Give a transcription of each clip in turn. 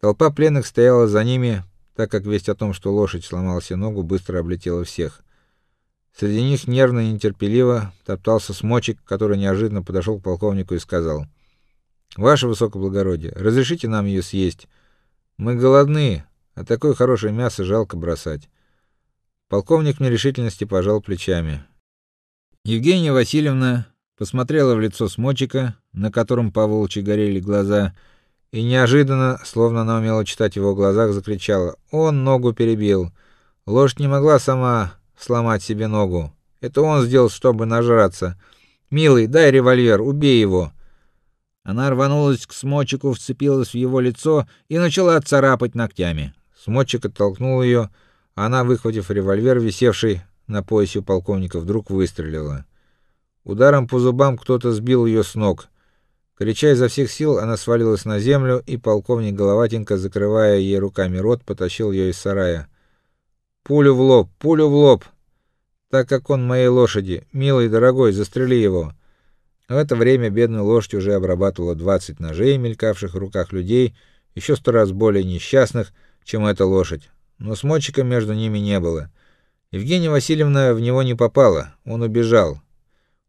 Толпа пленных стояла за ними, так как весть о том, что лошадь сломала себе ногу, быстро облетела всех. Среди них нервно и нетерпеливо топтался смочек, который неожиданно подошел к полковнику и сказал: "Ваше высокоблагородие, разрешите нам ее съесть? Мы голодны, а такое хорошее мясо жалко бросать". Полковник в нерешительности пожал плечами. Евгения Васильевна посмотрела в лицо смочика, на котором по волчьи горели глаза, и неожиданно, словно она умела читать в его глазах, закричала: "Он ногу перебил. Лошадь не могла сама сломать себе ногу. Это он сделал, чтобы нажраться. Милый, дай револьвер, убей его". Она рванулась к смочику, вцепилась в его лицо и начала царапать ногтями. Смочик оттолкнул ее, она, выхватив револьвер, висевший на поясе у полковника, вдруг выстрелила. Ударом по зубам кто-то сбил ее с ног. Крича изо всех сил, она свалилась на землю, и полковник Головатенко, закрывая ей руками рот, потащил ее из сарая. Пулю в лоб, пулю в лоб. Так как он моей лошади, милый дорогой, застрели его. В это время бедную лошадь уже обрабатывала двадцать ножей, мелькавших в руках людей, еще сто раз более несчастных, чем эта лошадь но смочика между ними не было. Евгения Васильевна в него не попала, он убежал.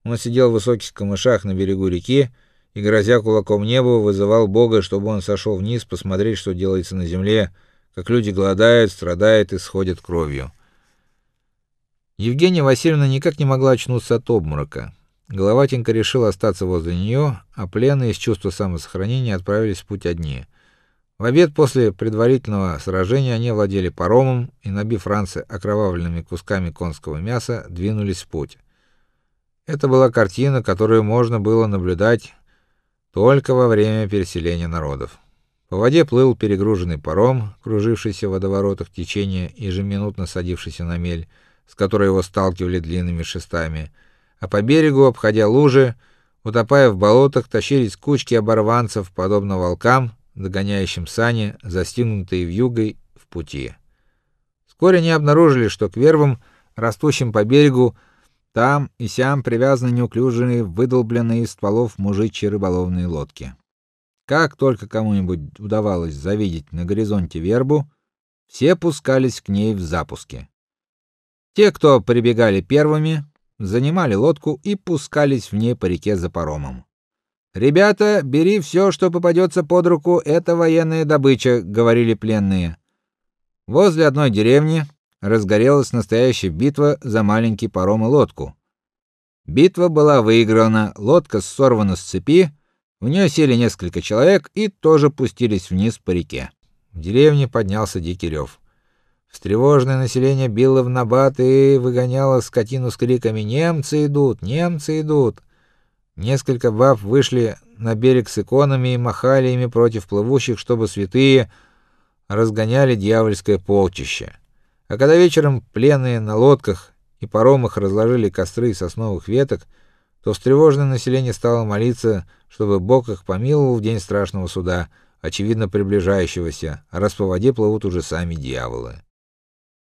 Он сидел в высоких камышах на берегу реки и, грозя кулаком небу, вызывал Бога, чтобы он сошел вниз посмотреть, что делается на земле, как люди голодают, страдают и сходят кровью. Евгения Васильевна никак не могла очнуться от обморока. Головатенко решил остаться возле нее, а пленные из чувства самосохранения отправились в путь одни. В обед после предварительного сражения они владели паромом и, набив ранцы окровавленными кусками конского мяса, двинулись в путь. Это была картина, которую можно было наблюдать только во время переселения народов. По воде плыл перегруженный паром, кружившийся в водоворотах течения, ежеминутно садившийся на мель, с которой его сталкивали длинными шестами, а по берегу, обходя лужи, утопая в болотах, тащились кучки оборванцев, подобно волкам, догоняющим сани, застигнутые вьюгой в пути. Вскоре они обнаружили, что к вервам, растущим по берегу, там и сям привязаны неуклюжие, выдолбленные из стволов мужичьи рыболовные лодки. Как только кому-нибудь удавалось завидеть на горизонте вербу, все пускались к ней в запуске. Те, кто прибегали первыми, занимали лодку и пускались в ней по реке за паромом. Ребята, бери все, что попадется под руку, это военная добыча, говорили пленные. Возле одной деревни разгорелась настоящая битва за маленький паром и лодку. Битва была выиграна, лодка сорвана с цепи, в нее сели несколько человек и тоже пустились вниз по реке. В деревне поднялся дикий рев. Встревоженное население било в набат и выгоняло скотину с криками: "Немцы идут! Немцы идут!" Несколько баб вышли на берег с иконами и махали ими против плывущих, чтобы святые разгоняли дьявольское полчище. А когда вечером пленные на лодках и паромах разложили костры из сосновых веток, то встревоженное население стало молиться, чтобы Бог их помиловал в день страшного суда, очевидно приближающегося, а раз по воде плывут уже сами дьяволы.